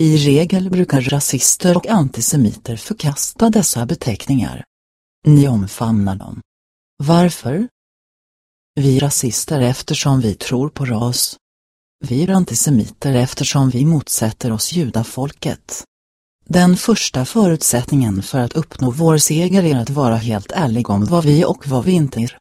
I regel brukar rasister och antisemiter förkasta dessa beteckningar. Ni omfamnar dem. Varför? Vi rasister eftersom vi tror på ras. Vi är antisemiter eftersom vi motsätter oss judafolket. Den första förutsättningen för att uppnå vår seger är att vara helt ärlig om vad vi och vad vi inte är.